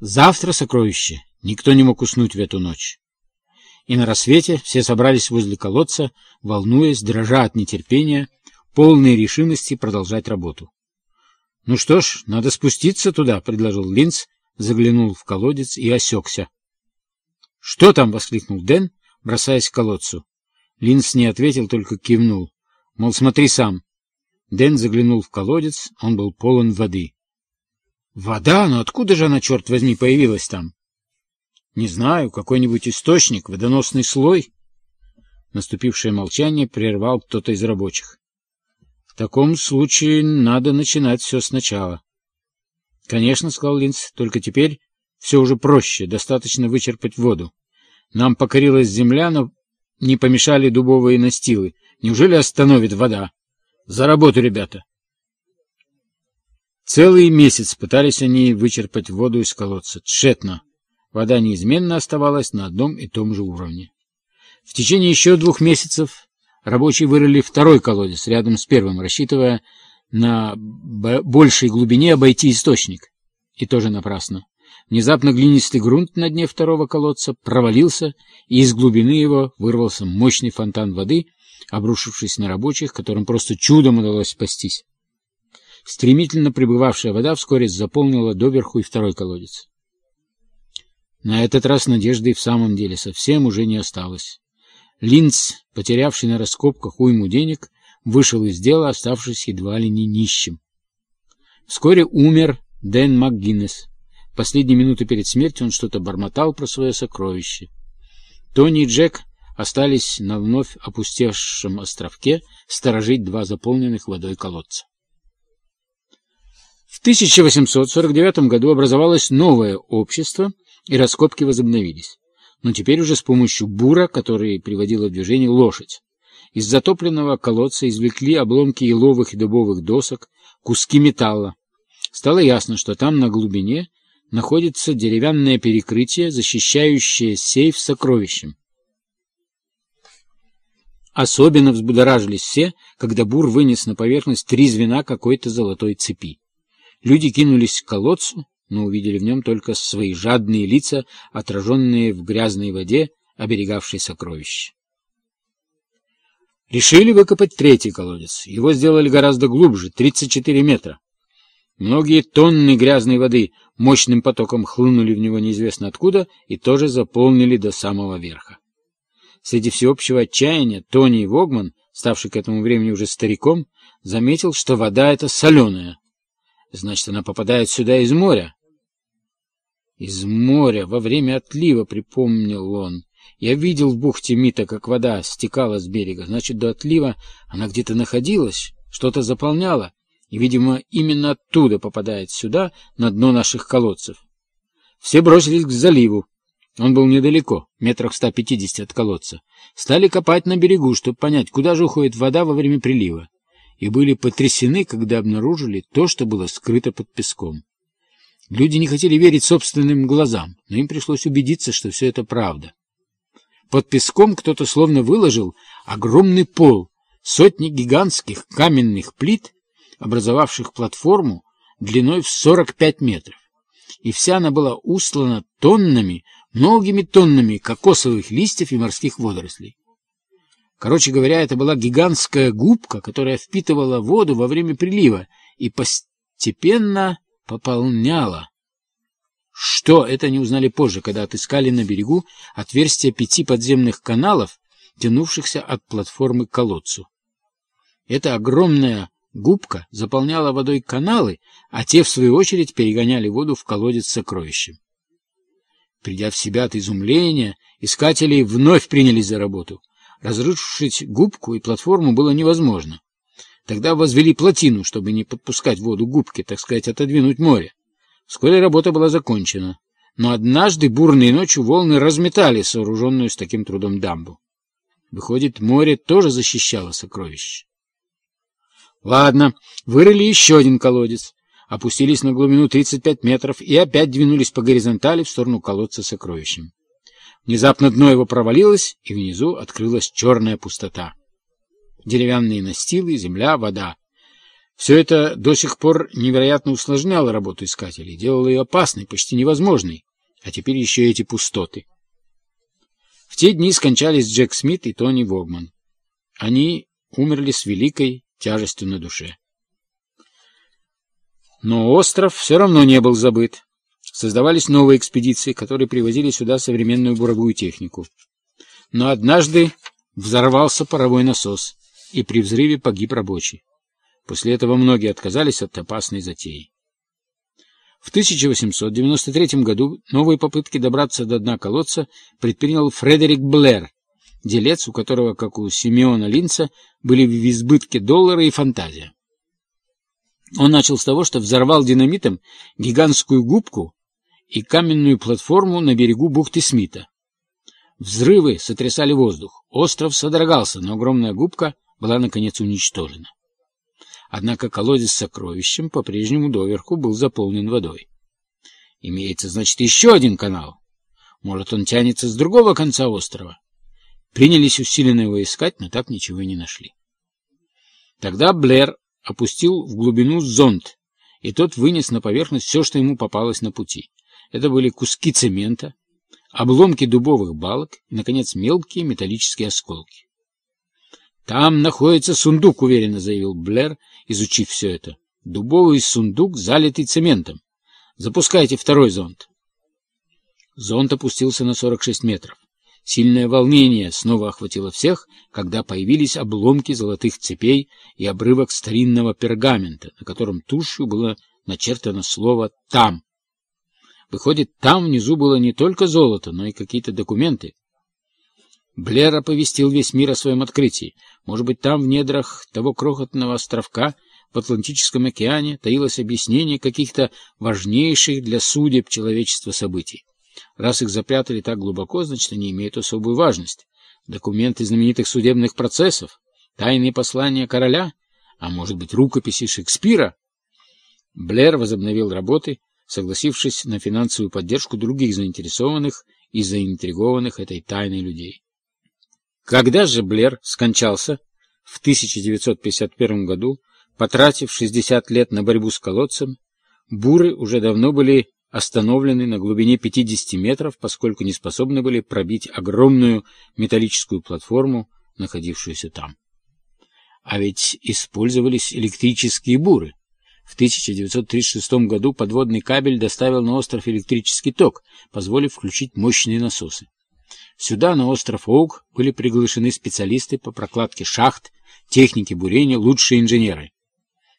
Завтра сокровище. Никто не мог уснуть в эту ночь. И на рассвете все собрались возле колодца, волнуясь, дрожа от нетерпения, полной решимости продолжать работу. — Ну что ж, надо спуститься туда, — предложил Линц, заглянул в колодец и осекся. — Что там? — воскликнул Дэн, бросаясь к колодцу. Линц не ответил, только кивнул. Мол, смотри сам. Дэн заглянул в колодец, он был полон воды. Вода? Но откуда же она, черт возьми, появилась там? Не знаю, какой-нибудь источник, водоносный слой? Наступившее молчание прервал кто-то из рабочих. В таком случае надо начинать все сначала. Конечно, сказал Линц, только теперь все уже проще, достаточно вычерпать воду. Нам покорилась земля, но не помешали дубовые настилы. Неужели остановит вода? За работу, ребята! Целый месяц пытались они вычерпать воду из колодца. Тщетно. Вода неизменно оставалась на одном и том же уровне. В течение еще двух месяцев рабочие вырыли второй колодец рядом с первым, рассчитывая на большей глубине обойти источник. И тоже напрасно. Внезапно глинистый грунт на дне второго колодца провалился, и из глубины его вырвался мощный фонтан воды, обрушившись на рабочих, которым просто чудом удалось спастись. Стремительно прибывавшая вода вскоре заполнила доверху и второй колодец. На этот раз надежды в самом деле совсем уже не осталось. Линц, потерявший на раскопках уйму денег, вышел из дела, оставшись едва ли не нищим. Вскоре умер Дэн МакГиннес. Последние минуты перед смертью он что-то бормотал про свое сокровище. Тони и Джек остались на вновь опустевшем островке сторожить два заполненных водой колодца. В 1849 году образовалось новое общество, и раскопки возобновились. Но теперь уже с помощью бура, который приводила в движение лошадь. Из затопленного колодца извлекли обломки еловых и дубовых досок, куски металла. Стало ясно, что там на глубине находится деревянное перекрытие, защищающее сейф с сокровищем. Особенно взбудоражились все, когда бур вынес на поверхность три звена какой-то золотой цепи. Люди кинулись к колодцу, но увидели в нем только свои жадные лица, отраженные в грязной воде, оберегавшей сокровища. Решили выкопать третий колодец. Его сделали гораздо глубже, 34 метра. Многие тонны грязной воды мощным потоком хлынули в него неизвестно откуда и тоже заполнили до самого верха. Среди всеобщего отчаяния Тони Вогман, ставший к этому времени уже стариком, заметил, что вода эта соленая. Значит, она попадает сюда из моря. Из моря во время отлива, припомнил он. Я видел в бухте Мита, как вода стекала с берега. Значит, до отлива она где-то находилась, что-то заполняла, и, видимо, именно оттуда попадает сюда, на дно наших колодцев. Все бросились к заливу. Он был недалеко, метрах 150 от колодца. Стали копать на берегу, чтобы понять, куда же уходит вода во время прилива и были потрясены, когда обнаружили то, что было скрыто под песком. Люди не хотели верить собственным глазам, но им пришлось убедиться, что все это правда. Под песком кто-то словно выложил огромный пол, сотни гигантских каменных плит, образовавших платформу длиной в 45 метров. И вся она была устлана тоннами, многими тоннами кокосовых листьев и морских водорослей. Короче говоря, это была гигантская губка, которая впитывала воду во время прилива и постепенно пополняла. Что, это не узнали позже, когда отыскали на берегу отверстия пяти подземных каналов, тянувшихся от платформы к колодцу. Эта огромная губка заполняла водой каналы, а те, в свою очередь, перегоняли воду в колодец с сокровищем. Придя в себя от изумления, искатели вновь принялись за работу. Разрушить губку и платформу было невозможно. Тогда возвели плотину, чтобы не подпускать воду к губке, так сказать, отодвинуть море. Вскоре работа была закончена. Но однажды бурной ночью волны разметали сооруженную с таким трудом дамбу. Выходит, море тоже защищало сокровище. Ладно, вырыли еще один колодец, опустились на глубину 35 метров и опять двинулись по горизонтали в сторону колодца с. Внезапно дно его провалилось, и внизу открылась черная пустота. Деревянные настилы, земля, вода. Все это до сих пор невероятно усложняло работу искателей, делало ее опасной, почти невозможной. А теперь еще эти пустоты. В те дни скончались Джек Смит и Тони Вогман. Они умерли с великой тяжестью на душе. Но остров все равно не был забыт. Создавались новые экспедиции, которые привозили сюда современную буровую технику. Но однажды взорвался паровой насос, и при взрыве погиб рабочий. После этого многие отказались от опасной затеи. В 1893 году новые попытки добраться до дна колодца предпринял Фредерик Блэр, делец, у которого, как у Симеона Линца, были в избытке доллара и фантазия. Он начал с того, что взорвал динамитом гигантскую губку и каменную платформу на берегу бухты Смита. Взрывы сотрясали воздух. Остров содрогался, но огромная губка была, наконец, уничтожена. Однако колодец с сокровищем по-прежнему доверху был заполнен водой. Имеется, значит, еще один канал. Может, он тянется с другого конца острова. Принялись усиленно его искать, но так ничего и не нашли. Тогда Блэр опустил в глубину зонд, и тот вынес на поверхность все, что ему попалось на пути. Это были куски цемента, обломки дубовых балок и, наконец, мелкие металлические осколки. «Там находится сундук», — уверенно заявил Блэр, изучив все это. «Дубовый сундук, залитый цементом. Запускайте второй зонд». Зонд опустился на 46 метров. Сильное волнение снова охватило всех, когда появились обломки золотых цепей и обрывок старинного пергамента, на котором тушью было начертано слово «там». Выходит, там внизу было не только золото, но и какие-то документы. Блэр оповестил весь мир о своем открытии. Может быть, там, в недрах того крохотного островка в Атлантическом океане, таилось объяснение каких-то важнейших для судеб человечества событий. Раз их запрятали так глубоко, значит, они имеют особую важность. Документы знаменитых судебных процессов, тайные послания короля, а может быть, рукописи Шекспира. Блэр возобновил работы, согласившись на финансовую поддержку других заинтересованных и заинтригованных этой тайной людей. Когда же Блэр скончался в 1951 году, потратив 60 лет на борьбу с колодцем, буры уже давно были остановлены на глубине 50 метров, поскольку не способны были пробить огромную металлическую платформу, находившуюся там. А ведь использовались электрические буры. В 1936 году подводный кабель доставил на остров электрический ток, позволив включить мощные насосы. Сюда, на остров Оук, были приглашены специалисты по прокладке шахт, техники бурения, лучшие инженеры.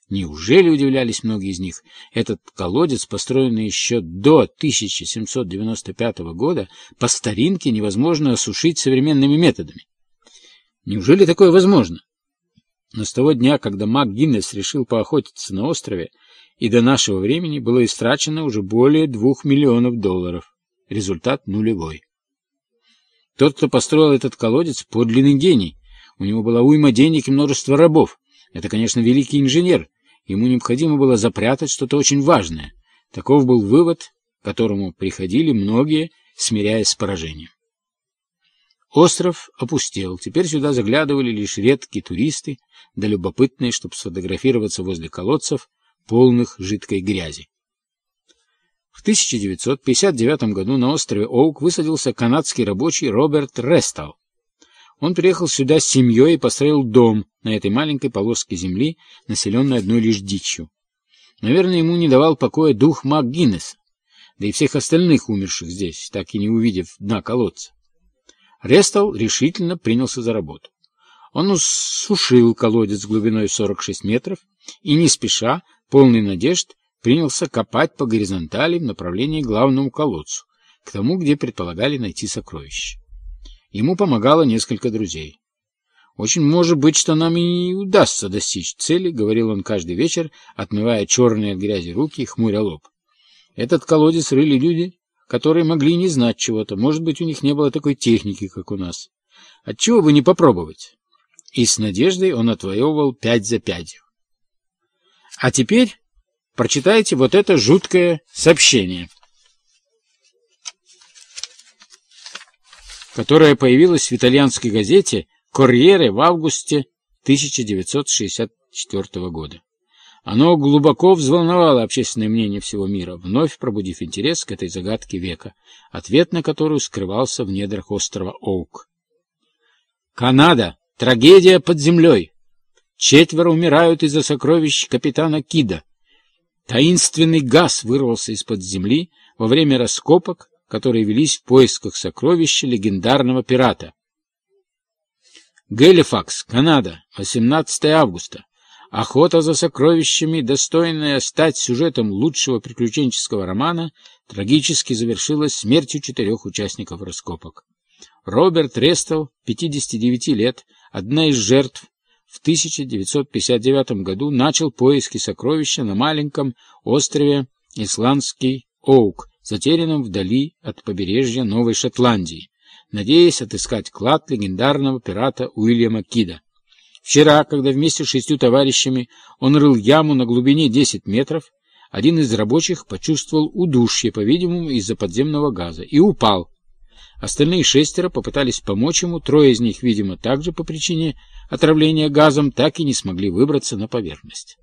Неужели, удивлялись многие из них, этот колодец, построенный еще до 1795 года, по старинке невозможно осушить современными методами? Неужели такое возможно? Но с того дня, когда Мак Гиннес решил поохотиться на острове, и до нашего времени было истрачено уже более двух миллионов долларов. Результат нулевой. Тот, кто построил этот колодец, подлинный гений. У него была уйма денег и множество рабов. Это, конечно, великий инженер. Ему необходимо было запрятать что-то очень важное. Таков был вывод, к которому приходили многие, смиряясь с поражением. Остров опустел. Теперь сюда заглядывали лишь редкие туристы, да любопытные, чтобы сфотографироваться возле колодцев, полных жидкой грязи. В 1959 году на острове Оук высадился канадский рабочий Роберт Рестал. Он приехал сюда с семьей и построил дом на этой маленькой полоске земли, населенной одной лишь дичью. Наверное, ему не давал покоя дух МакГиннеса, да и всех остальных умерших здесь, так и не увидев дна колодца. Рестал решительно принялся за работу. Он усушил колодец глубиной 46 метров и, не спеша, полный надежд, принялся копать по горизонтали в направлении главному колодцу, к тому, где предполагали найти сокровища. Ему помогало несколько друзей. «Очень может быть, что нам и удастся достичь цели», — говорил он каждый вечер, отмывая черные от грязи руки и хмуря лоб. «Этот колодец рыли люди, которые могли не знать чего-то. Может быть, у них не было такой техники, как у нас. Отчего бы не попробовать?» И с надеждой он отвоевывал пять за пятью. А теперь прочитайте вот это жуткое сообщение, которое появилось в итальянской газете «Корьере» в августе 1964 года. Оно глубоко взволновало общественное мнение всего мира, вновь пробудив интерес к этой загадке века, ответ на которую скрывался в недрах острова Оук. Канада. Трагедия под землей. Четверо умирают из-за сокровищ капитана Кида. Таинственный газ вырвался из-под земли во время раскопок, которые велись в поисках сокровища легендарного пирата. Гэлифакс, Канада, 18 августа. Охота за сокровищами, достойная стать сюжетом лучшего приключенческого романа, трагически завершилась смертью четырех участников раскопок. Роберт Рестел, 59 лет, одна из жертв, в 1959 году начал поиски сокровища на маленьком острове Исландский Оук, затерянном вдали от побережья Новой Шотландии, надеясь отыскать клад легендарного пирата Уильяма Кида. Вчера, когда вместе с шестью товарищами он рыл яму на глубине 10 метров, один из рабочих почувствовал удушье, по-видимому, из-за подземного газа, и упал. Остальные шестеро попытались помочь ему, трое из них, видимо, также по причине отравления газом, так и не смогли выбраться на поверхность.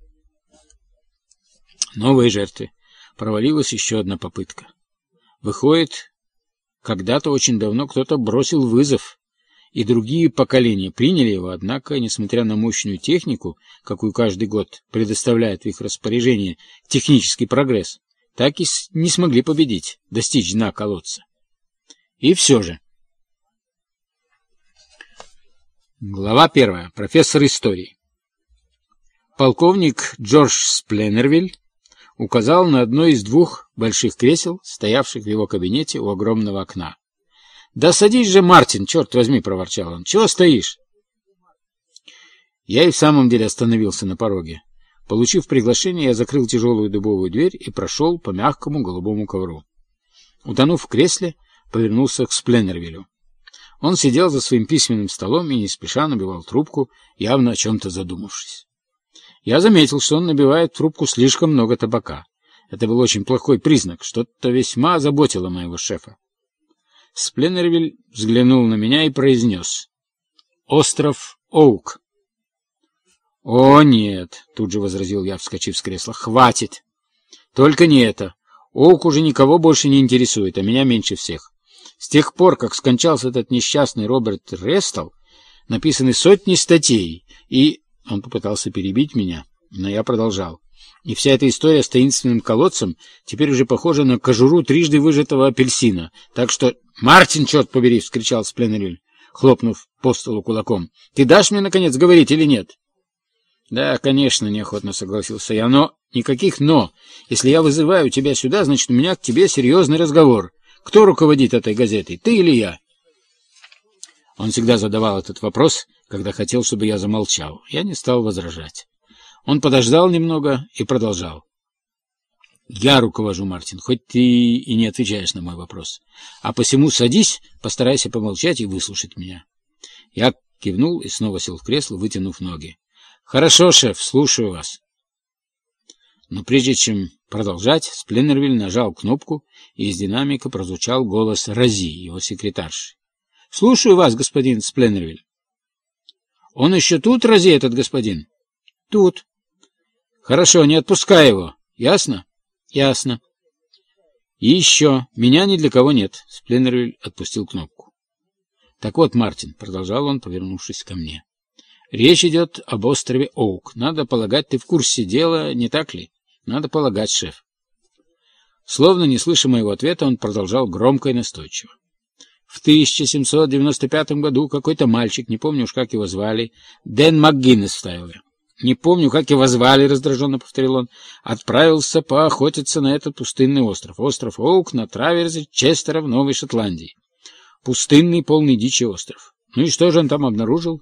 Новые жертвы. Провалилась еще одна попытка. Выходит, когда-то очень давно кто-то бросил вызов и другие поколения приняли его, однако, несмотря на мощную технику, какую каждый год предоставляет в их распоряжение технический прогресс, так и не смогли победить, достичь дна колодца. И все же. Глава первая. Профессор истории. Полковник Джордж Спленнервиль указал на одно из двух больших кресел, стоявших в его кабинете у огромного окна. «Да садись же, Мартин, черт возьми!» — проворчал он. «Чего стоишь?» Я и в самом деле остановился на пороге. Получив приглашение, я закрыл тяжелую дубовую дверь и прошел по мягкому голубому ковру. Утонув в кресле, повернулся к Спленнервилю. Он сидел за своим письменным столом и не спеша набивал трубку, явно о чем-то задумавшись. Я заметил, что он набивает трубку слишком много табака. Это был очень плохой признак, что-то весьма заботило моего шефа. Спленнервиль взглянул на меня и произнес. «Остров Оук». «О, нет», — тут же возразил я, вскочив с кресла, — «хватит. Только не это. Оук уже никого больше не интересует, а меня меньше всех. С тех пор, как скончался этот несчастный Роберт Рестал, написаны сотни статей, и...» Он попытался перебить меня, но я продолжал. И вся эта история с таинственным колодцем теперь уже похожа на кожуру трижды выжатого апельсина. Так что «Мартин, черт побери!» — вскричал Спленериль, хлопнув по столу кулаком. «Ты дашь мне, наконец, говорить или нет?» «Да, конечно», — неохотно согласился я, — «но...» «Никаких «но». Если я вызываю тебя сюда, значит, у меня к тебе серьезный разговор. Кто руководит этой газетой, ты или я?» Он всегда задавал этот вопрос, когда хотел, чтобы я замолчал. Я не стал возражать. Он подождал немного и продолжал. Я руковожу, Мартин, хоть ты и не отвечаешь на мой вопрос. А посему садись, постарайся помолчать и выслушать меня. Я кивнул и снова сел в кресло, вытянув ноги. Хорошо, шеф, слушаю вас. Но прежде чем продолжать, Спленнервиль нажал кнопку, и из динамика прозвучал голос Рози, его секретарши. — Слушаю вас, господин Спленнервиль. — Он еще тут, Рози, этот господин? — Тут. — Хорошо, не отпускай его. Ясно? Ясно. И еще. Меня ни для кого нет. Спленнервиль отпустил кнопку. Так вот, Мартин, продолжал он, повернувшись ко мне. Речь идет об острове Оук. Надо полагать, ты в курсе дела, не так ли? Надо полагать, шеф. Словно не слыша моего ответа, он продолжал громко и настойчиво. В 1795 году какой-то мальчик, не помню уж как его звали, Дэн МакГиннес вставил я. Не помню, как его звали, — раздраженно повторил он, — отправился поохотиться на этот пустынный остров. Остров Оук на траверзе Честера в Новой Шотландии. Пустынный, полный дичи остров. Ну и что же он там обнаружил?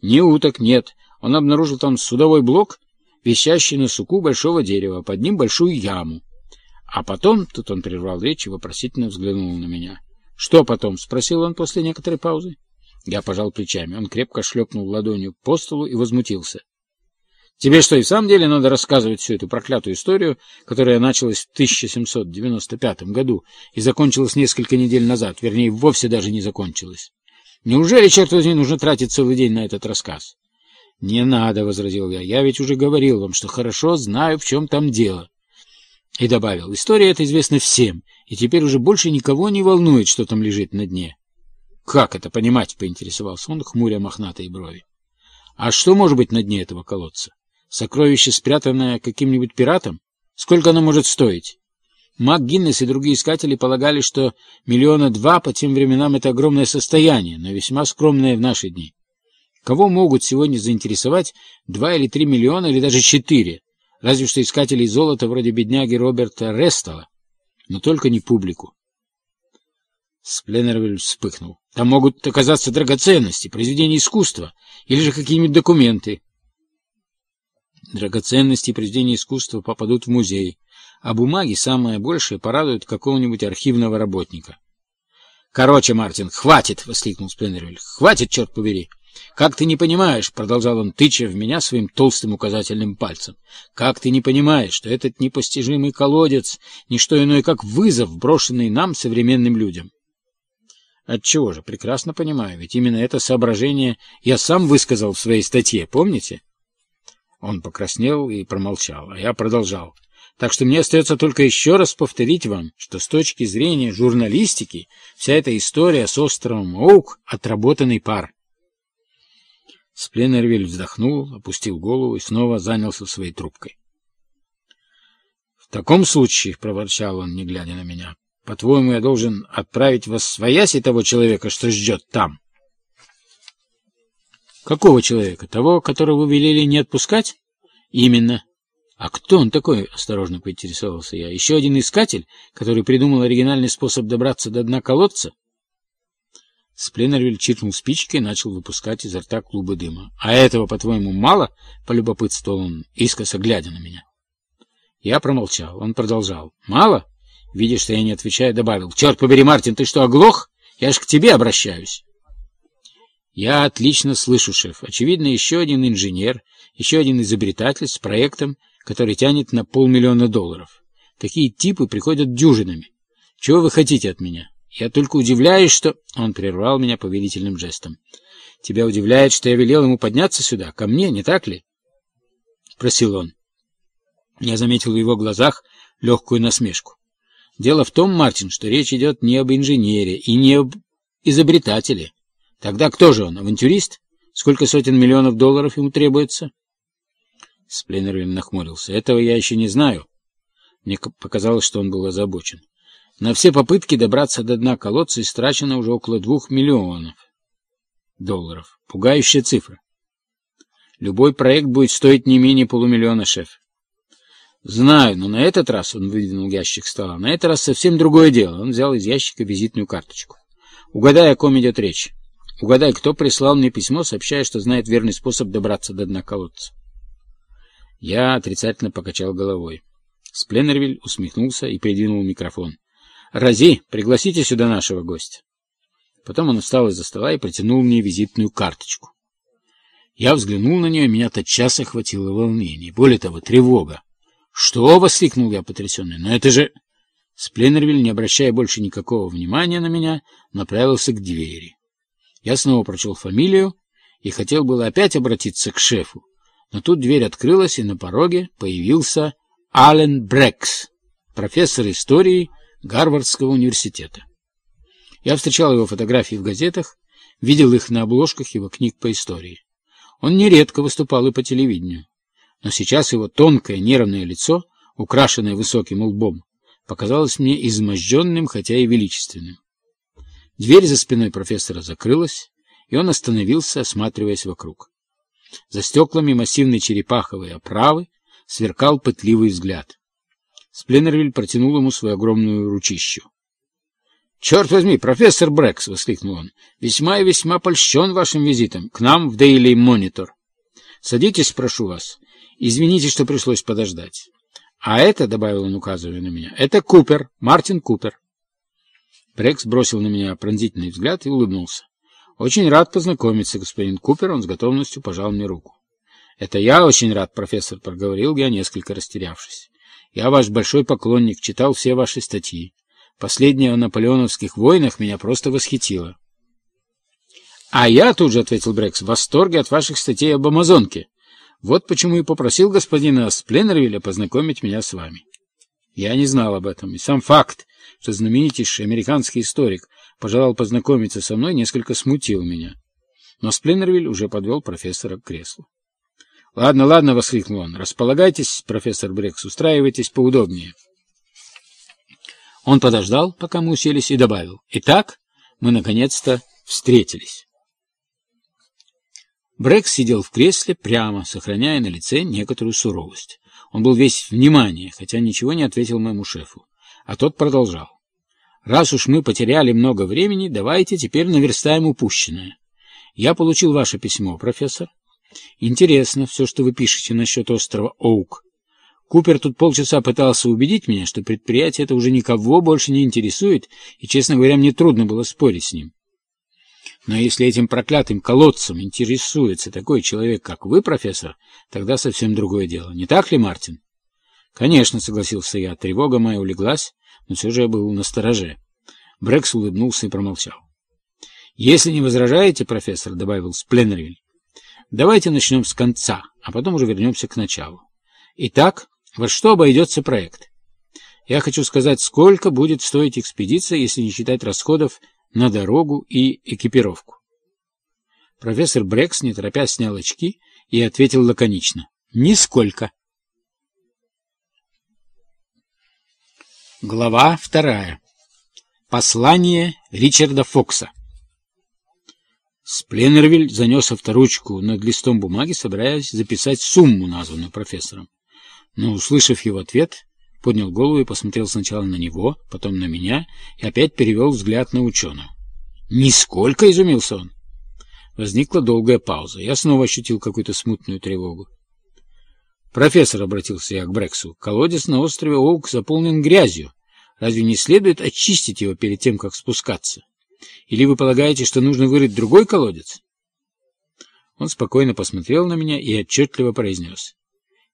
Ни уток нет. Он обнаружил там судовой блок, висящий на суку большого дерева, под ним большую яму. А потом, тут он прервал речь и вопросительно взглянул на меня. — Что потом? — спросил он после некоторой паузы. Я пожал плечами. Он крепко шлепнул ладонью по столу и возмутился. Тебе что, и в самом деле надо рассказывать всю эту проклятую историю, которая началась в 1795 году и закончилась несколько недель назад, вернее, вовсе даже не закончилась? Неужели, черт возьми, нужно тратить целый день на этот рассказ? «Не надо», — возразил я, — «я ведь уже говорил вам, что хорошо знаю, в чем там дело». И добавил, история эта известна всем, и теперь уже больше никого не волнует, что там лежит на дне. «Как это понимать?» — поинтересовался он, хмуря мохнатые брови. «А что может быть на дне этого колодца? Сокровище, спрятанное каким-нибудь пиратом? Сколько оно может стоить?» Мак Гиннес и другие искатели полагали, что миллиона два по тем временам это огромное состояние, но весьма скромное в наши дни. Кого могут сегодня заинтересовать два или три миллиона, или даже четыре? Разве что искателей золота вроде бедняги Роберта Рестала. Но только не публику. Спленнервиль вспыхнул. Там могут оказаться драгоценности, произведения искусства или же какие-нибудь документы. Драгоценности произведения искусства попадут в музей, а бумаги, самое большее, порадуют какого-нибудь архивного работника. «Короче, Мартин, хватит!» — воскликнул Спленнервиль. «Хватит, черт побери!» «Как ты не понимаешь, — продолжал он, тыча в меня своим толстым указательным пальцем, — как ты не понимаешь, что этот непостижимый колодец — не что иное, как вызов, брошенный нам, современным людям?» «Отчего же? Прекрасно понимаю, ведь именно это соображение я сам высказал в своей статье, помните?» Он покраснел и промолчал, а я продолжал. Так что мне остается только еще раз повторить вам, что с точки зрения журналистики вся эта история с островом Оук — отработанный пар. Спленнервиль вздохнул, опустил голову и снова занялся своей трубкой. — В таком случае, — проворчал он, не глядя на меня, — по-твоему, я должен отправить вас своясь и того человека, что ждет там? — Какого человека? Того, которого вы велели не отпускать? — Именно. — А кто он такой? — осторожно поинтересовался я. — Еще один искатель, который придумал оригинальный способ добраться до дна колодца? — Спленнервиль чиркнул спичкой и начал выпускать изо рта клубы дыма. — А этого, по-твоему, мало? — полюбопытствовал он, искоса глядя на меня. Я промолчал. Он продолжал. — Мало? Видя, что я не отвечаю, добавил. — Черт побери, Мартин, ты что, оглох? Я ж к тебе обращаюсь. Я отлично слышу, шеф. Очевидно, еще один инженер, еще один изобретатель с проектом, который тянет на полмиллиона долларов. Такие типы приходят дюжинами. Чего вы хотите от меня? Я только удивляюсь, что...» Он прервал меня повелительным жестом. «Тебя удивляет, что я велел ему подняться сюда, ко мне, не так ли?» Просил он. Я заметил в его глазах легкую насмешку. «Дело в том, Мартин, что речь идет не об инженере и не об изобретателе. Тогда кто же он, авантюрист? Сколько сотен миллионов долларов ему требуется?» Сплинервин нахмурился. «Этого я еще не знаю». Мне показалось, что он был озабочен. На все попытки добраться до дна колодца истрачено уже около двух миллионов долларов. Пугающая цифра. Любой проект будет стоить не менее полумиллиона, шеф. Знаю, но на этот раз он выдвинул ящик стола. На этот раз совсем другое дело. Он взял из ящика визитную карточку. Угадай, о ком идет речь. Угадай, кто прислал мне письмо, сообщая, что знает верный способ добраться до дна колодца. Я отрицательно покачал головой. Спленнервиль усмехнулся и придвинул микрофон. «Рази, пригласите сюда нашего гостя». Потом он встал из-за стола и протянул мне визитную карточку. Я взглянул на нее, меня тотчас охватило волнение. Более того, тревога. «Что?» — воскликнул я потрясенный. «Но это же...» Спленнервиль, не обращая больше никакого внимания на меня, направился к двери. Я снова прочел фамилию и хотел было опять обратиться к шефу. Но тут дверь открылась, и на пороге появился Аллен Брекс, профессор истории, Гарвардского университета. Я встречал его фотографии в газетах, видел их на обложках его книг по истории. Он нередко выступал и по телевидению. Но сейчас его тонкое нервное лицо, украшенное высоким лбом, показалось мне изможденным, хотя и величественным. Дверь за спиной профессора закрылась, и он остановился, осматриваясь вокруг. За стеклами массивной черепаховой оправы сверкал пытливый взгляд. Спленнервиль протянул ему свою огромную ручищу. — Черт возьми, профессор Брэкс! — воскликнул он. — Весьма и весьма польщен вашим визитом к нам в Daily Monitor. Садитесь, прошу вас. Извините, что пришлось подождать. А это, — добавил он, указывая на меня, — это Купер, Мартин Купер. Брекс бросил на меня пронзительный взгляд и улыбнулся. — Очень рад познакомиться, господин Купер. Он с готовностью пожал мне руку. — Это я очень рад, профессор, — проговорил я, несколько растерявшись. Я ваш большой поклонник, читал все ваши статьи. Последняя о наполеоновских войнах меня просто восхитила. А я тут же, — ответил Брекс, — в восторге от ваших статей об Амазонке. Вот почему и попросил господина Спленнервилля познакомить меня с вами. Я не знал об этом, и сам факт, что знаменитейший американский историк пожелал познакомиться со мной, несколько смутил меня. Но Спленнервиль уже подвел профессора к креслу. — Ладно, ладно, — воскликнул он. — Располагайтесь, профессор Брекс, устраивайтесь поудобнее. Он подождал, пока мы уселись, и добавил. — Итак, мы наконец-то встретились. Брекс сидел в кресле прямо, сохраняя на лице некоторую суровость. Он был весь внимание, хотя ничего не ответил моему шефу. А тот продолжал. «Раз уж мы потеряли много времени, давайте теперь наверстаем упущенное. Я получил ваше письмо, профессор. Интересно все, что вы пишете насчет острова Оук. Купер тут полчаса пытался убедить меня, что предприятие это уже никого больше не интересует, и, честно говоря, мне трудно было спорить с ним. Но если этим проклятым колодцем интересуется такой человек, как вы, профессор, тогда совсем другое дело. Не так ли, Мартин? Конечно, согласился я. Тревога моя улеглась, но все же я был на стороже. Брекс улыбнулся и промолчал. Если не возражаете, профессор, добавил Спленнервиль, давайте начнем с конца, а потом уже вернемся к началу. Итак, во что обойдется проект? Я хочу сказать, сколько будет стоить экспедиция, если не считать расходов на дорогу и экипировку. Профессор Брекс, не торопясь, снял очки и ответил лаконично. «Нисколько». Глава вторая. Послание Ричарда Фокса. Спленнервиль занес авторучку над листом бумаги, собираясь записать сумму, названную профессором. Но, услышав его ответ, поднял голову и посмотрел сначала на него, потом на меня и опять перевел взгляд на ученого. «Нисколько!» — изумился он. Возникла долгая пауза. Я снова ощутил какую-то смутную тревогу. «Профессор», — обратился я к Брексу, — «колодец на острове Оук заполнен грязью. Разве не следует очистить его перед тем, как спускаться? Или вы полагаете, что нужно вырыть другой колодец?» Он спокойно посмотрел на меня и отчетливо произнес.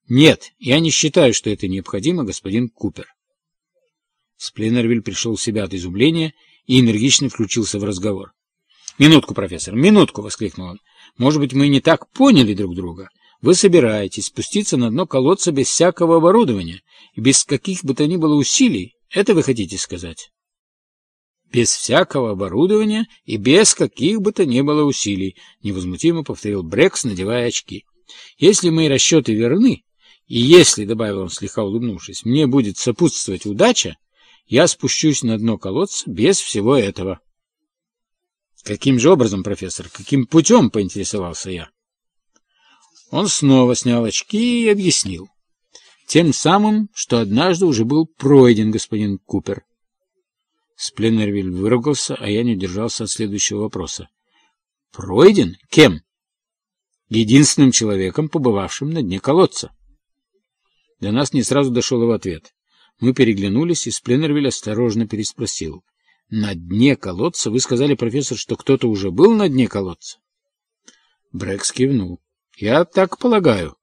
«Нет, я не считаю, что это необходимо, господин Купер». Спленнервиль пришел в себя от изумления и энергично включился в разговор. «Минутку, профессор, минутку!» — воскликнул он. «Может быть, мы не так поняли друг друга? Вы собираетесь спуститься на дно колодца без всякого оборудования и без каких бы то ни было усилий? Это вы хотите сказать?» «Без всякого оборудования и без каких бы то ни было усилий», — невозмутимо повторил Брекс, надевая очки. «Если мои расчеты верны, и если, — добавил он, слегка улыбнувшись, — мне будет сопутствовать удача, я спущусь на дно колодца без всего этого. — Каким же образом, профессор? Каким путем? — поинтересовался я. Он снова снял очки и объяснил. Тем самым, что однажды уже был пройден господин Купер. Спленнервиль выругался, а я не удержался от следующего вопроса. «Пройден? Кем?» «Единственным человеком, побывавшим на дне колодца». До нас не сразу дошел его ответ. Мы переглянулись, и Спленнервиль осторожно переспросил. — На дне колодца? Вы сказали, профессор, что кто-то уже был на дне колодца? Брэкс кивнул. — Я так полагаю.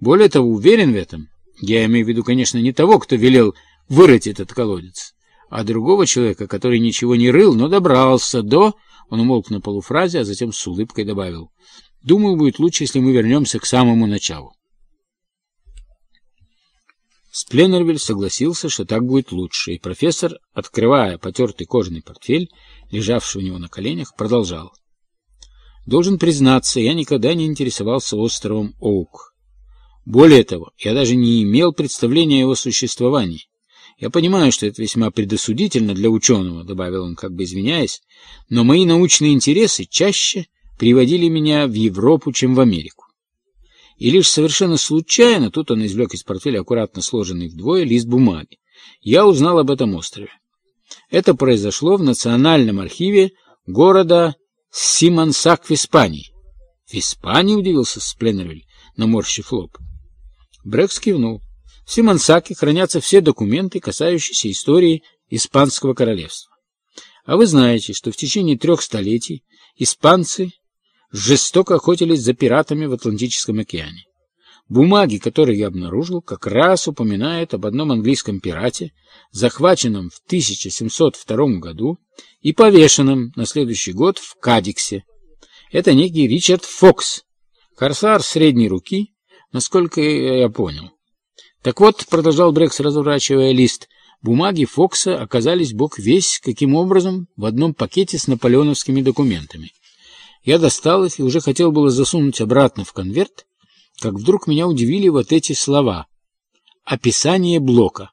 Более того, уверен в этом. Я имею в виду, конечно, не того, кто велел вырыть этот колодец, а другого человека, который ничего не рыл, но добрался до... Он умолк на полуфразе, а затем с улыбкой добавил. — Думаю, будет лучше, если мы вернемся к самому началу. Спленнервиль согласился, что так будет лучше, и профессор, открывая потертый кожаный портфель, лежавший у него на коленях, продолжал. Должен признаться, я никогда не интересовался островом Оук. Более того, я даже не имел представления о его существовании. Я понимаю, что это весьма предосудительно для ученого, добавил он, как бы извиняясь, но мои научные интересы чаще приводили меня в Европу, чем в Америку. И лишь совершенно случайно, тут он извлек из портфеля аккуратно сложенный вдвое лист бумаги, я узнал об этом острове. Это произошло в Национальном архиве города Симонсак в Испании. — В Испании? — удивился Спленнервиль, наморщив лоб. Брекс кивнул. В Симонсаке хранятся все документы, касающиеся истории Испанского королевства. А вы знаете, что в течение трех столетий испанцы жестоко охотились за пиратами в Атлантическом океане. Бумаги, которые я обнаружил, как раз упоминают об одном английском пирате, захваченном в 1702 году и повешенном на следующий год в Кадиксе. Это некий Ричард Фокс, корсар средней руки, насколько я понял. Так вот, продолжал Брекс, разворачивая лист, бумаги Фокса оказались бог весь, каким образом, в одном пакете с наполеоновскими документами. Я достал их и уже хотел было засунуть обратно в конверт, как вдруг меня удивили вот эти слова. Описание блока.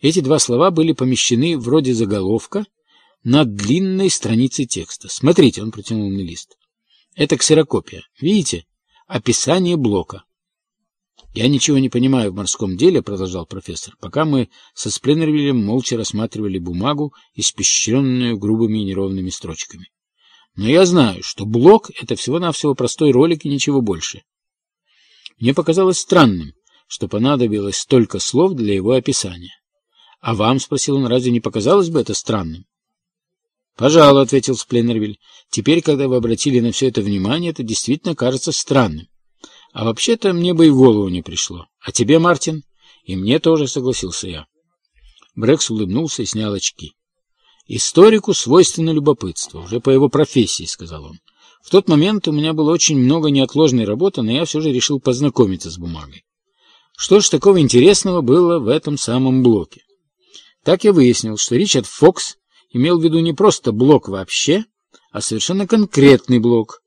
Эти два слова были помещены вроде заголовка над длинной страницей текста. Смотрите, он протянул мне лист. Это ксерокопия. Видите? Описание блока. «Я ничего не понимаю в морском деле», — продолжал профессор, пока мы со Спленнервиллем молча рассматривали бумагу, испещренную грубыми и неровными строчками. «Но я знаю, что блок — это всего-навсего простой ролик и ничего больше. Мне показалось странным, что понадобилось столько слов для его описания. «А вам, — спросил он, — разве не показалось бы это странным?» «Пожалуй, — ответил Спленнервиль, — теперь, когда вы обратили на все это внимание, это действительно кажется странным. А вообще-то мне бы и в голову не пришло. А тебе, Мартин?» «И мне тоже», — согласился я. Брекс улыбнулся и снял очки. «Историку свойственно любопытство, уже по его профессии», — сказал он. «В тот момент у меня было очень много неотложной работы, но я все же решил познакомиться с бумагой. Что ж такого интересного было в этом самом блоке? Так я выяснил, что Ричард Фокс имел в виду не просто блок вообще, а совершенно конкретный блок.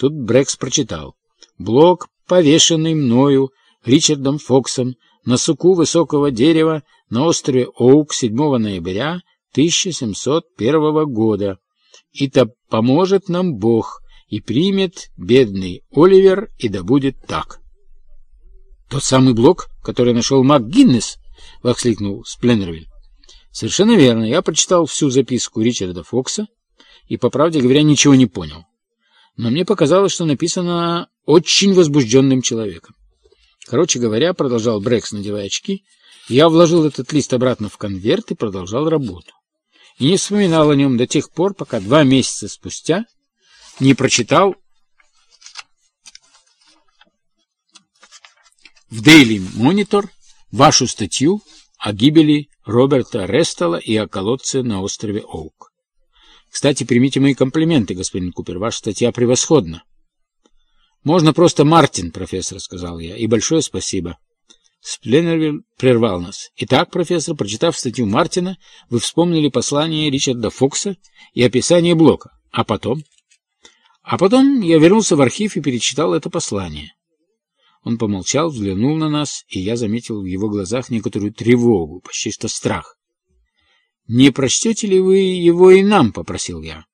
Тут Брекс прочитал. Блок, повешенный мною, Ричардом Фоксом, на суку высокого дерева на острове Оук 7 ноября 1701 года. И-то поможет нам Бог, и примет бедный Оливер, и да будет так. «Тот самый блок, который нашел Мак Гиннес?» — воскликнул Спленнервиль. Совершенно верно. Я прочитал всю записку Ричарда Фокса и, по правде говоря, ничего не понял. Но мне показалось, что написано очень возбужденным человеком. Короче говоря, продолжал Брекс, надевая очки, я вложил этот лист обратно в конверт и продолжал работу. И не вспоминал о нем до тех пор, пока два месяца спустя не прочитал в Daily Monitor вашу статью о гибели Роберта Рестала и о колодце на острове Оук. Кстати, примите мои комплименты, господин Купер, ваша статья превосходна. Можно просто Мартин, профессор, сказал я, и большое спасибо. Спленнервилл прервал нас. Итак, профессор, прочитав статью Мартина, вы вспомнили послание Ричарда Фокса и описание блока. А потом? А потом я вернулся в архив и перечитал это послание. Он помолчал, взглянул на нас, и я заметил в его глазах некоторую тревогу, почти что страх. «Не прочтете ли вы его и нам?» — попросил я.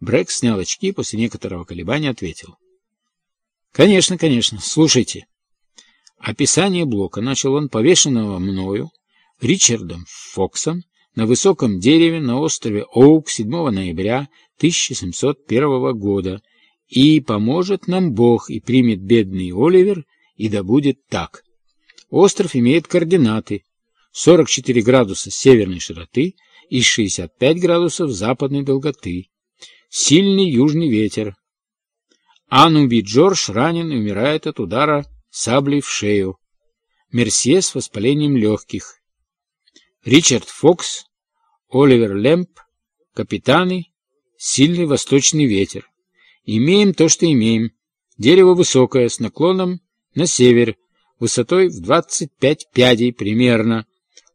Брэк снял очки, после некоторого колебания ответил. «Конечно, конечно. Слушайте». Описание блока начал он повешенного мною, Ричардом Фоксом, на высоком дереве на острове Оук 7 ноября 1701 года, и поможет нам Бог, и примет бедный Оливер, и да будет так. Остров имеет координаты 44 градуса северной широты и 65 градусов западной долготы. Сильный южный ветер. Ануби Джордж ранен и умирает от удара саблей в шею. Мерсье с воспалением легких. Ричард Фокс, Оливер Лемп, капитаны, сильный восточный ветер. Имеем то, что имеем. Дерево высокое, с наклоном на север, высотой в 25 пядей примерно.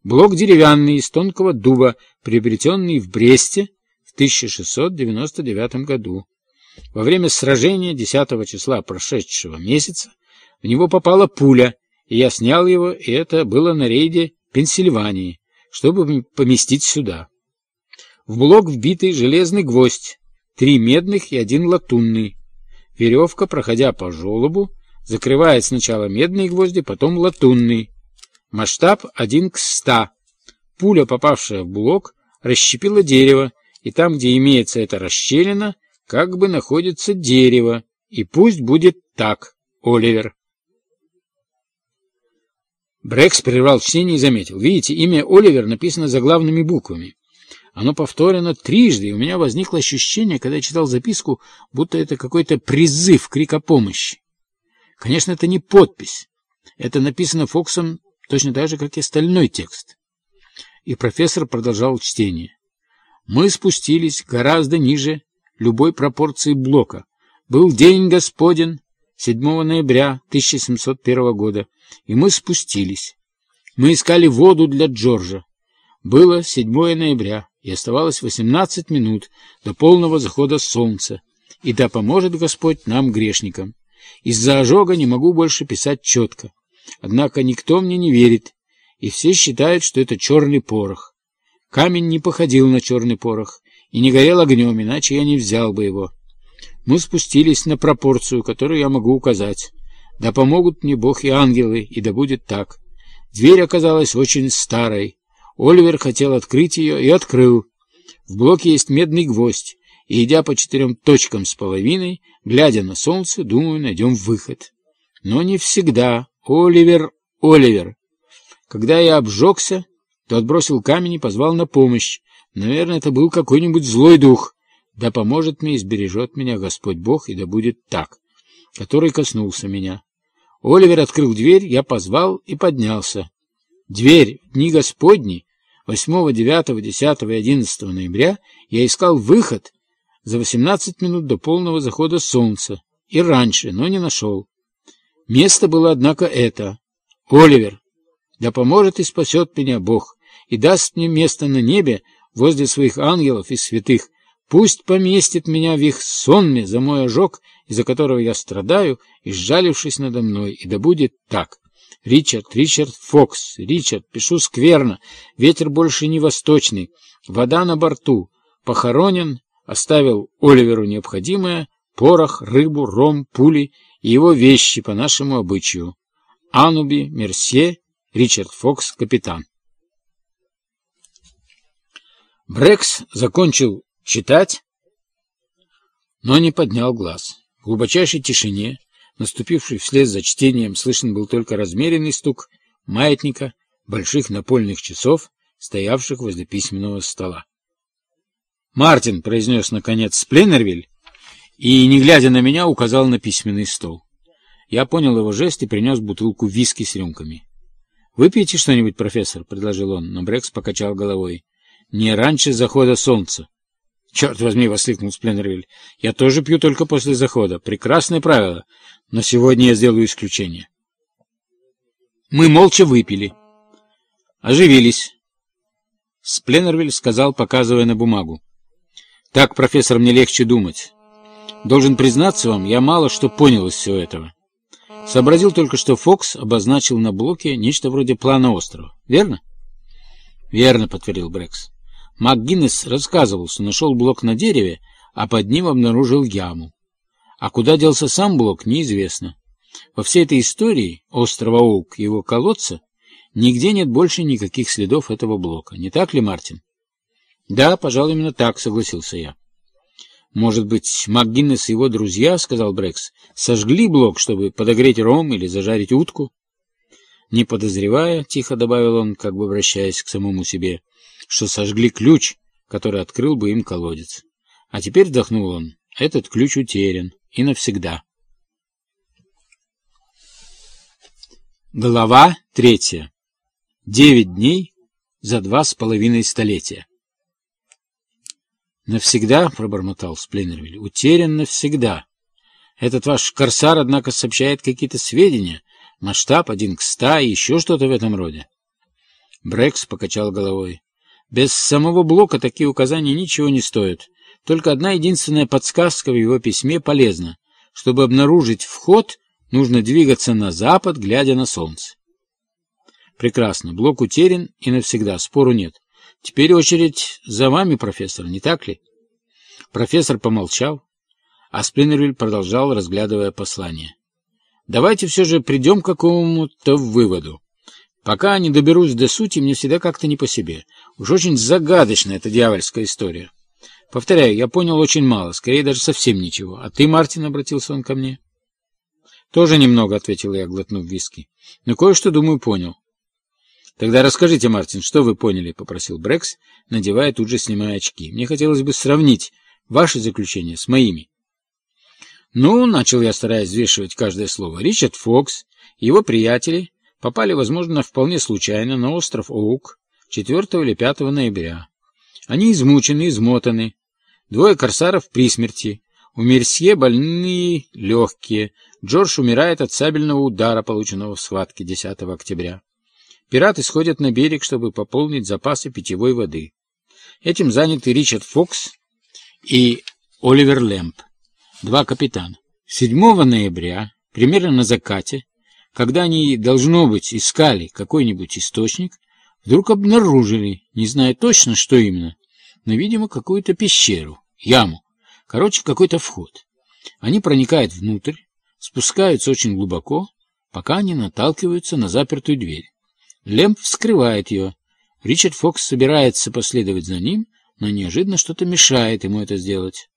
Блок деревянный из тонкого дуба, приобретенный в Бресте в 1699 году. Во время сражения 10 числа прошедшего месяца в него попала пуля, и я снял его, и это было на рейде Пенсильвании, чтобы поместить сюда. В блок вбитый железный гвоздь, три медных и один латунный. Веревка, проходя по желобу, закрывает сначала медные гвозди, потом латунный. Масштаб 1 к 100. Пуля, попавшая в блок, расщепила дерево, и там, где имеется эта расщелина, как бы находится дерево. И пусть будет так, Оливер. Брекс прервал чтение и заметил. Видите, имя Оливер написано заглавными буквами. Оно повторено трижды, и у меня возникло ощущение, когда я читал записку, будто это какой-то призыв, крик о помощи. Конечно, это не подпись. Это написано Фоксом точно так же, как и остальной текст. И профессор продолжал чтение. Мы спустились гораздо ниже любой пропорции блока. Был день Господен, 7 ноября 1701 года, и мы спустились. Мы искали воду для Джорджа. Было 7 ноября, и оставалось 18 минут до полного захода солнца. И да поможет Господь нам, грешникам. Из-за ожога не могу больше писать четко. Однако никто мне не верит, и все считают, что это черный порох. Камень не походил на черный порох и не горел огнем, иначе я не взял бы его. Мы спустились на пропорцию, которую я могу указать. Да помогут мне Бог и ангелы, и да будет так. Дверь оказалась очень старой. Оливер хотел открыть ее и открыл. В блоке есть медный гвоздь, и, идя по четырем точкам с половиной, глядя на солнце, думаю, найдем выход. Но не всегда. Оливер, Оливер. Когда я обжегся, то отбросил камень и позвал на помощь. Наверное, это был какой-нибудь злой дух. Да поможет мне и сбережет меня Господь Бог, и да будет так, который коснулся меня. Оливер открыл дверь, я позвал и поднялся. Дверь в дни Господни 8, 9, 10 и 11 ноября я искал выход за 18 минут до полного захода солнца и раньше, но не нашел. Место было, однако, это. Оливер, да поможет и спасет меня Бог, и даст мне место на небе возле своих ангелов и святых. Пусть поместит меня в их сонме за мой ожог, из-за которого я страдаю, и сжалившись надо мной, и да будет так. Ричард, Ричард Фокс, Ричард, пишу скверно, ветер больше не восточный, вода на борту, похоронен, оставил Оливеру необходимое, порох, рыбу, ром, пули и его вещи по нашему обычаю. Ануби, Мерсье, Ричард Фокс, капитан. Брекс закончил читать, но не поднял глаз. В глубочайшей тишине, наступившей вслед за чтением, слышен был только размеренный стук маятника больших напольных часов, стоявших возле письменного стола. «Мартин», — произнес наконец Спленнервиль, и, не глядя на меня, указал на письменный стол. Я понял его жест и принес бутылку виски с рюмками. «Выпейте что-нибудь, профессор», — предложил он, но Брекс покачал головой. «Не раньше захода солнца». «Черт возьми!» — воскликнул Спленнервиль. «Я тоже пью только после захода. Прекрасное правило. Но сегодня я сделаю исключение». Мы молча выпили. Оживились. Спленнервиль сказал, показывая на бумагу. «Так, профессор, мне легче думать. Должен признаться вам, я мало что понял из всего этого. Сообразил только, что Фокс обозначил на блоке нечто вроде плана острова. Верно? Верно, подтвердил Брекс. МакГиннес рассказывал, что нашел блок на дереве, а под ним обнаружил яму. А куда делся сам блок, неизвестно. Во всей этой истории острова Оук и его колодца нигде нет больше никаких следов этого блока. Не так ли, Мартин? Да, пожалуй, именно так, согласился я. «Может быть, МакГиннес и его друзья, — сказал Брекс, — сожгли блок, чтобы подогреть ром или зажарить утку?» Не подозревая, — тихо добавил он, как бы обращаясь к самому себе, — что сожгли ключ, который открыл бы им колодец. А теперь, вдохнул он, — этот ключ утерян и навсегда. Глава третья. Девять дней за два с половиной столетия. «Навсегда», — пробормотал Сплинервиль, — «утерян навсегда. Этот ваш корсар, однако, сообщает какие-то сведения, масштаб один к ста и еще что-то в этом роде». Брекс покачал головой. «Без самого блока такие указания ничего не стоят. Только одна единственная подсказка в его письме полезна. Чтобы обнаружить вход, нужно двигаться на запад, глядя на солнце». «Прекрасно. Блок утерян и навсегда. Спору нет. Теперь очередь за вами, профессор, не так ли? Профессор помолчал, а Сплинервиль продолжал, разглядывая послание. Давайте все же придем к какому-то выводу. Пока не доберусь до сути, мне всегда как-то не по себе. Уж очень загадочная эта дьявольская история. Повторяю, я понял очень мало, скорее даже совсем ничего. А ты, Мартин, обратился он ко мне? Тоже немного, ответил я, глотнув виски. Но кое-что, думаю, понял. «Тогда расскажите, Мартин, что вы поняли?» — попросил Брекс, надевая тут же снимая очки. «Мне хотелось бы сравнить ваши заключения с моими». «Ну, — начал я, стараясь взвешивать каждое слово, — Ричард Фокс его приятели попали, возможно, вполне случайно на остров Оук 4 или 5 ноября. Они измучены, измотаны, Двое корсаров при смерти. У Мерсье больные легкие. Джордж умирает от сабельного удара, полученного в схватке 10 октября. Пираты сходят на берег, чтобы пополнить запасы питьевой воды. Этим заняты Ричард Фокс и Оливер Лэмп, два капитана. 7 ноября, примерно на закате, когда они, должно быть, искали какой-нибудь источник, вдруг обнаружили, не зная точно, что именно, но, видимо, какую-то пещеру, яму, короче, какой-то вход. Они проникают внутрь, спускаются очень глубоко, пока они наталкиваются на запертую дверь. Лемп вскрывает ее. Ричард Фокс собирается последовать за ним, но неожиданно что-то мешает ему это сделать.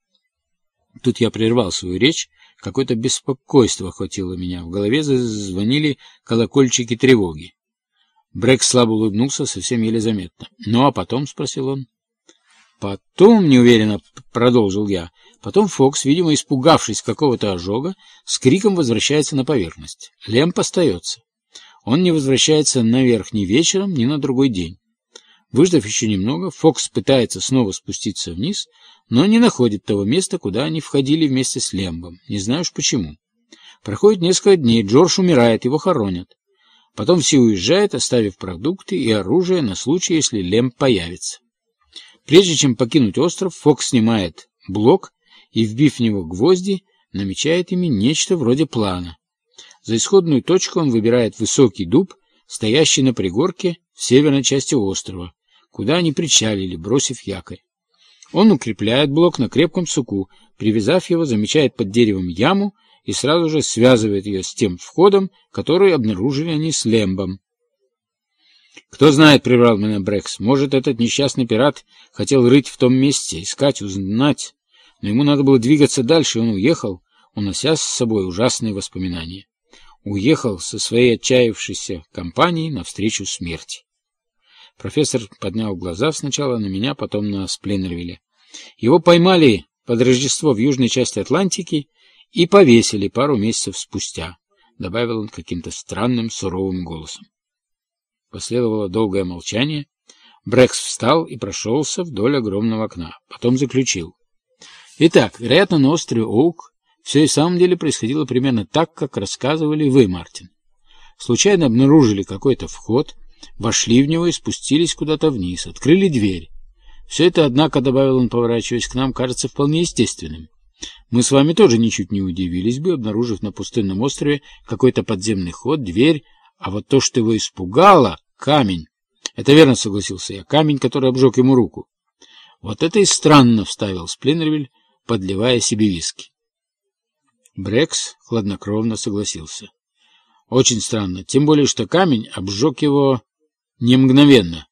Тут я прервал свою речь, какое-то беспокойство охватило меня. В голове зазвонили колокольчики тревоги. Брэк слабо улыбнулся, совсем еле заметно. «Ну, а потом?» — спросил он. «Потом, — неуверенно продолжил я, — потом Фокс, видимо, испугавшись какого-то ожога, с криком возвращается на поверхность. Лемп остается. Он не возвращается наверх ни вечером, ни на другой день. Выждав еще немного, Фокс пытается снова спуститься вниз, но не находит того места, куда они входили вместе с Лембом. Не знаю уж почему. Проходит несколько дней, Джордж умирает, его хоронят. Потом все уезжают, оставив продукты и оружие на случай, если Лемб появится. Прежде чем покинуть остров, Фокс снимает блок и, вбив в него гвозди, намечает ими нечто вроде плана. За исходную точку он выбирает высокий дуб, стоящий на пригорке в северной части острова, куда они причалили, бросив якорь. Он укрепляет блок на крепком суку, привязав его, замечает под деревом яму и сразу же связывает ее с тем входом, который обнаружили они с Лембом. «Кто знает, — прервал меня Брекс, — может, этот несчастный пират хотел рыть в том месте, искать, узнать, но ему надо было двигаться дальше, и он уехал, унося с собой ужасные воспоминания. Уехал со своей отчаявшейся компанией навстречу смерти. Профессор поднял глаза сначала на меня, потом на Спленнервилля. Его поймали под Рождество в южной части Атлантики и повесили пару месяцев спустя, добавил он каким-то странным суровым голосом. Последовало долгое молчание. Брекс встал и прошелся вдоль огромного окна. Потом заключил. Итак, вероятно, на острове Оук все и в самом деле происходило примерно так, как рассказывали вы, Мартин. Случайно обнаружили какой-то вход, вошли в него и спустились куда-то вниз, открыли дверь. Все это, однако, добавил он, поворачиваясь к нам, кажется вполне естественным. Мы с вами тоже ничуть не удивились бы, обнаружив на пустынном острове какой-то подземный ход, дверь, а вот то, что его испугало, камень. Это верно, согласился я, камень, который обжег ему руку. Вот это и странно, вставил Сплинервиль, подливая себе виски. Брекс хладнокровно согласился. Очень странно, тем более, что камень обжег его не мгновенно.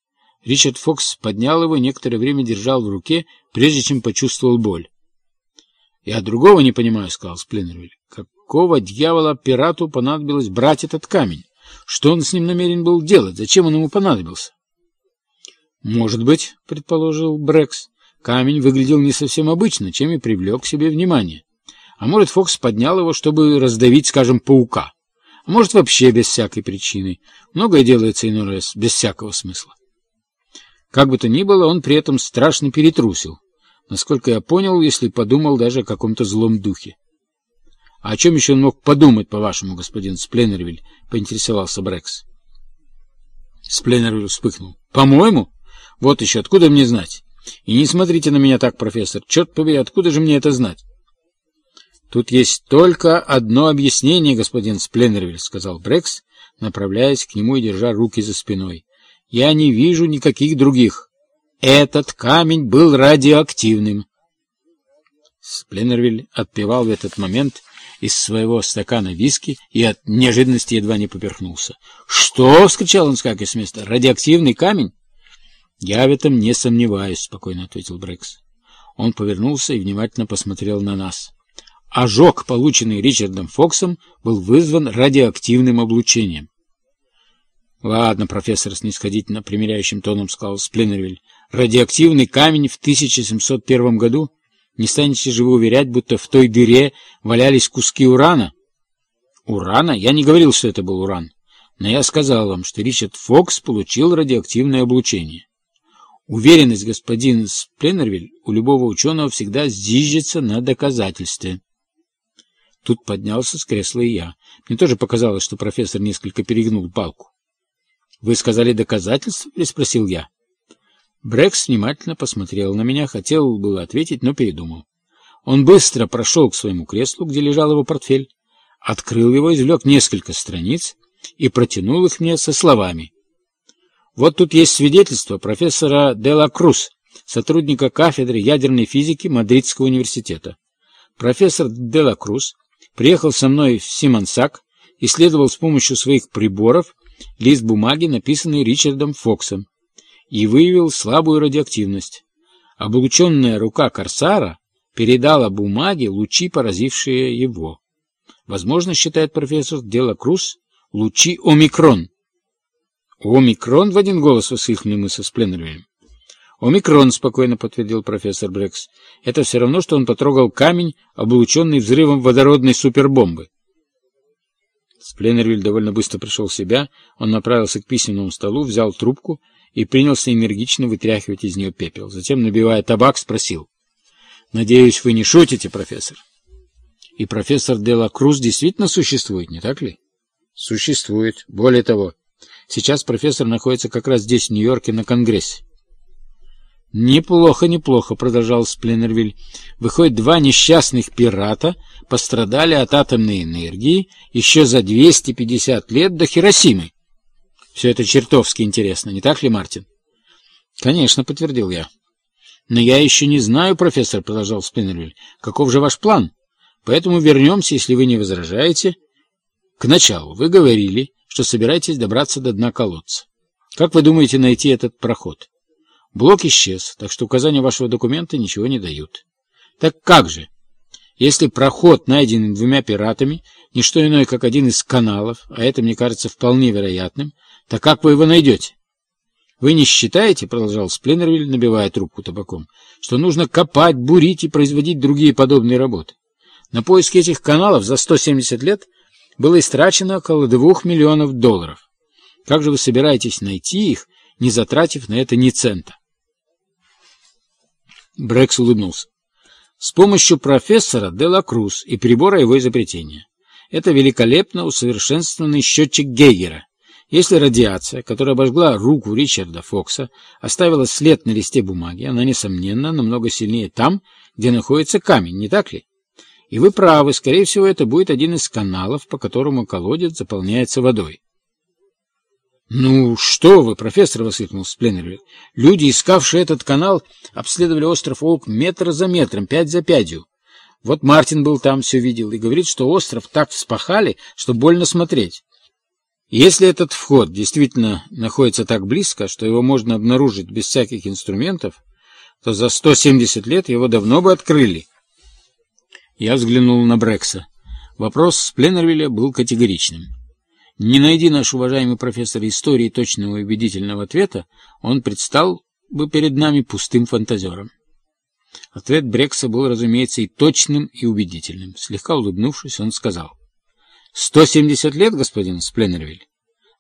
Ричард Фокс поднял его, некоторое время держал в руке, прежде чем почувствовал боль. «Я другого не понимаю», — сказал Сплинервиль. «Какого дьявола пирату понадобилось брать этот камень? Что он с ним намерен был делать? Зачем он ему понадобился?» «Может быть», — предположил Брекс, — «камень выглядел не совсем обычно, чем и привлек к себе внимание. А может, Фокс поднял его, чтобы раздавить, скажем, паука. Может, вообще без всякой причины. Многое делается иной раз без всякого смысла». Как бы то ни было, он при этом страшно перетрусил. Насколько я понял, если подумал даже о каком-то злом духе. — А о чем еще он мог подумать, по-вашему, господин Спленнервиль? — поинтересовался Брекс. Спленнервиль вспыхнул. — По-моему? Вот еще, откуда мне знать? И не смотрите на меня так, профессор. Черт побери, откуда же мне это знать? — Тут есть только одно объяснение, господин Спленнервиль, — сказал Брекс, направляясь к нему и держа руки за спиной. Я не вижу никаких других. Этот камень был радиоактивным. Спленнервиль отпивал в этот момент из своего стакана виски и от неожиданности едва не поперхнулся. «Что?» — вскричал он, скакивая с места. «Радиоактивный камень?» «Я в этом не сомневаюсь», — спокойно ответил Брекс. Он повернулся и внимательно посмотрел на нас. Ожог, полученный Ричардом Фоксом, был вызван радиоактивным облучением. Ладно, профессор, снисходительно примиряющим тоном сказал Сплинервиль. Радиоактивный камень в 1701 году? Не станете же вы уверять, будто в той дыре валялись куски урана? Урана? Я не говорил, что это был уран. Но я сказал вам, что Ричард Фокс получил радиоактивное облучение. Уверенность господин Спленнервиль у любого ученого всегда зиждется на доказательстве. Тут поднялся с кресла и я. Мне тоже показалось, что профессор несколько перегнул палку. «Вы сказали доказательства?» — переспросил я. Брекс внимательно посмотрел на меня, хотел было ответить, но передумал. Он быстро прошел к своему креслу, где лежал его портфель, открыл его, извлек несколько страниц и протянул их мне со словами. Вот тут есть свидетельство профессора Дела Круз, сотрудника кафедры ядерной физики Мадридского университета. Профессор Дела Круз приехал со мной в Симонсак, исследовал с помощью своих приборов лист бумаги, написанный Ричардом Фоксом, и выявил слабую радиоактивность. Облученная рука Корсара передала бумаге лучи, поразившие его. Возможно, считает профессор Дела Круз, лучи омикрон. «Омикрон?» — в один голос воскликнули мы со Спленнервием. «Омикрон», — спокойно подтвердил профессор Брекс. «Это все равно, что он потрогал камень, облученный взрывом водородной супербомбы». Спленнервиль довольно быстро пришел в себя. Он направился к письменному столу, взял трубку и принялся энергично вытряхивать из нее пепел. Затем, набивая табак, спросил. «Надеюсь, вы не шутите, профессор?» «И профессор Дела Круз действительно существует, не так ли?» «Существует. Более того, Сейчас профессор находится как раз здесь, в Нью-Йорке, на Конгрессе. «Неплохо, неплохо», — продолжал Спленнервиль. «Выходит, два несчастных пирата пострадали от атомной энергии еще за 250 лет до Хиросимы. Все это чертовски интересно, не так ли, Мартин?» «Конечно», — подтвердил я. «Но я еще не знаю, профессор», — продолжал Спленнервиль, — «каков же ваш план? Поэтому вернемся, если вы не возражаете, к началу. Вы говорили, что собираетесь добраться до дна колодца. Как вы думаете найти этот проход? Блок исчез, так что указания вашего документа ничего не дают. Так как же? Если проход найден двумя пиратами, не что иное, как один из каналов, а это, мне кажется, вполне вероятным, так как вы его найдете? Вы не считаете, — продолжал Спленнервиль, набивая трубку табаком, — что нужно копать, бурить и производить другие подобные работы? На поиски этих каналов за 170 лет было истрачено около двух миллионов долларов. Как же вы собираетесь найти их, не затратив на это ни цента? Брекс улыбнулся. С помощью профессора Дела Круз и прибора его изобретения. Это великолепно усовершенствованный счетчик Гейгера. Если радиация, которая обожгла руку Ричарда Фокса, оставила след на листе бумаги, она, несомненно, намного сильнее там, где находится камень, не так ли? И вы правы, скорее всего, это будет один из каналов, по которому колодец заполняется водой. «Ну что вы, профессор!» — воскликнул Спленнервиль. «Люди, искавшие этот канал, обследовали остров Оук метр за метром, пять за пятью. Вот Мартин был там, все видел, и говорит, что остров так вспахали, что больно смотреть. Если этот вход действительно находится так близко, что его можно обнаружить без всяких инструментов, то за 170 лет его давно бы открыли, я взглянул на Брекса. Вопрос с Пленнервилля был категоричным. Не найди наш уважаемый профессор истории точного и убедительного ответа, он предстал бы перед нами пустым фантазером. Ответ Брекса был, разумеется, и точным, и убедительным. Слегка улыбнувшись, он сказал. «Сто семьдесят лет, господин Спленнервиль?»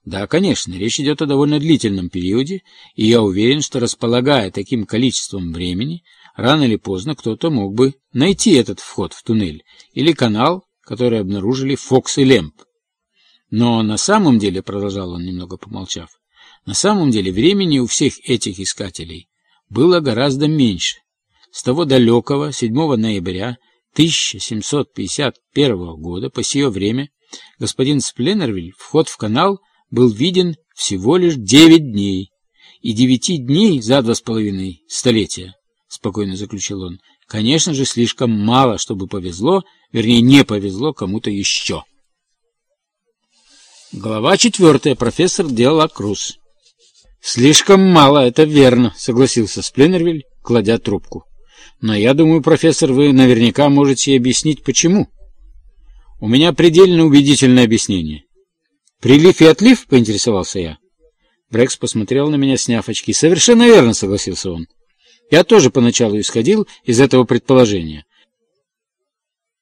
«Да, конечно, речь идет о довольно длительном периоде, и я уверен, что, располагая таким количеством времени, рано или поздно кто-то мог бы найти этот вход в туннель или канал, который обнаружили Фокс и Лемп. Но на самом деле, продолжал он, немного помолчав, на самом деле времени у всех этих искателей было гораздо меньше. С того далекого 7 ноября 1751 года по сие время господин Спленнервиль вход в канал был виден всего лишь 9 дней, и 9 дней за два с половиной столетия — спокойно заключил он. «Конечно же, слишком мало, чтобы повезло, вернее, не повезло кому-то еще». Глава четвертая. Профессор Делла Круз. «Слишком мало, это верно», — согласился Спленнервиль, кладя трубку. «Но я думаю, профессор, вы наверняка можете объяснить, почему». «У меня предельно убедительное объяснение». «Прилив и отлив?» — поинтересовался я. Брекс посмотрел на меня, сняв очки. «Совершенно верно», — согласился он. Я тоже поначалу исходил из этого предположения.